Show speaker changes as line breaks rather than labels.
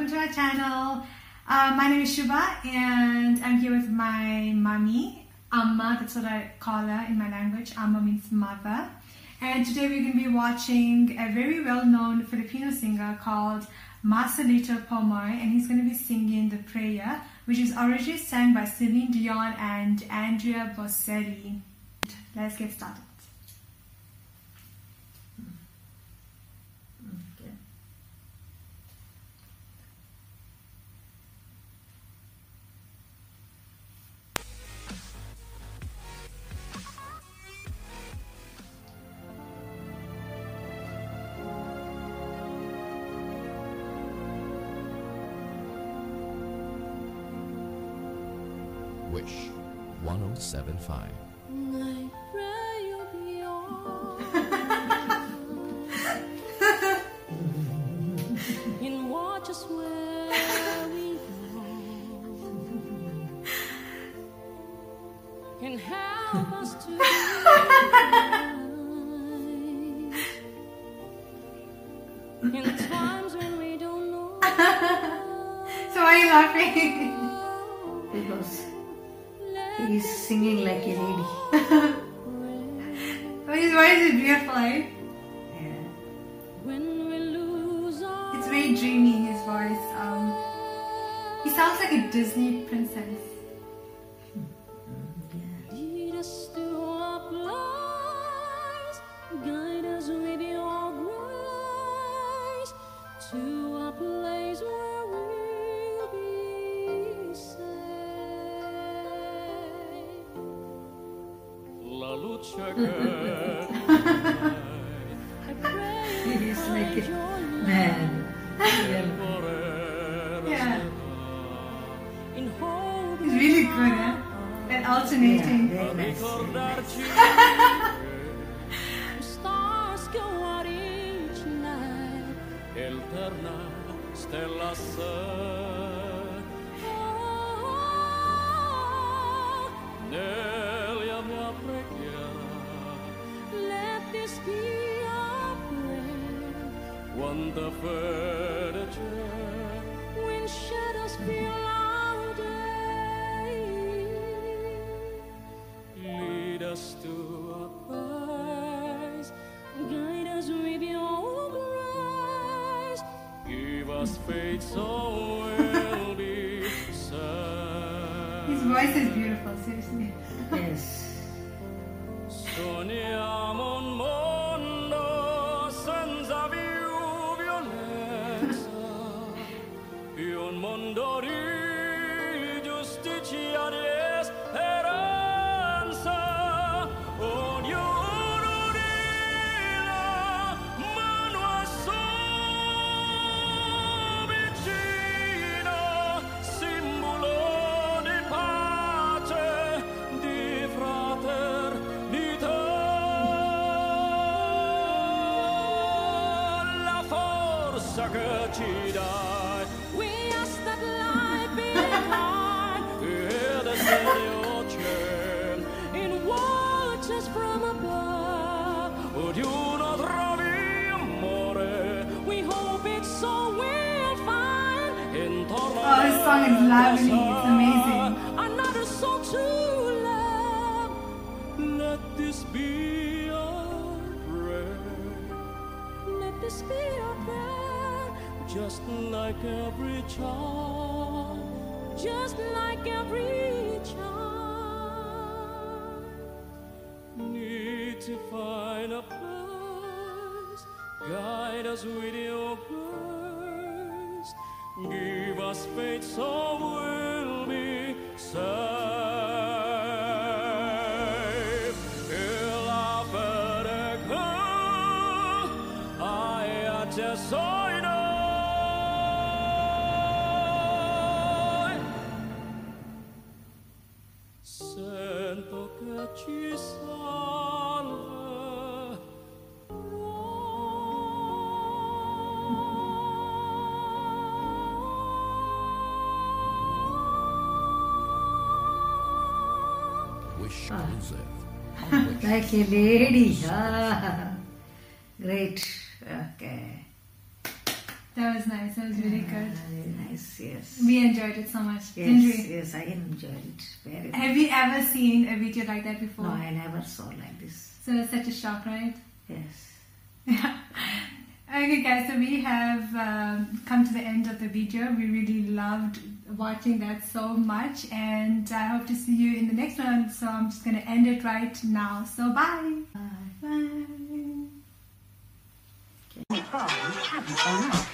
welcome to our channel. Uh, my name is Shubha and I'm here with my mummy, Amma, that's what I call her in my language. Amma means mother. And today we're going to be watching a very well-known Filipino singer called Marcelito Pomoy and he's going to be singing The Prayer, which is originally sang by Celine Dion and Andrea Bocelli. Let's get started.
Don't know.
So why are you laughing?
Because he's singing like a lady.
His voice is beautiful, eh?
Yeah.
When we lose our
It's very dreamy, his voice. Um, he sounds like a Disney princess.
La luce
I pray
He like a man. Yeah.
Yeah, he's really good, eh? At
Yeah,
alternating.
very nice.
ricordarci
stars go out each
stella quanta fede c'è
when shadows fill our day.
lead us to a
Praise, guide us with your grace.
give us faith so we'll be
His voice is beautiful, seriously.
Yes.
Sogniamo un forza che ci
We ask that light be high
ed essere c'è,
and watch us from above.
ognuno trovi amore
We hope it's so we'll find
Oh, this song is lovely. It's amazing.
another soul to love.
Let this be our prayer.
Let this be our prayer,
Just like every child,
just like every child.
need to find a place. Guide us with your grace. Give us faith so we'll be saved. E la fede che
Wish
Ah.
Joseph. on Wish.
Like a lady. Ah. Great. Okay.
That was nice. That was really
Ah,
good.
Very nice, yes.
We enjoyed it so much, didn't
Yes,
we?
yes, I enjoyed it very much.
Have you ever seen a video like that before?
No, I never saw like this.
So it's such a shock, right?
Yes.
Yeah. Okay, guys, so we have um, come to the end of the video. We really loved watching that so much and I hope to see you in the next one. So I'm just going to end it right now. So bye.
Bye.
bye.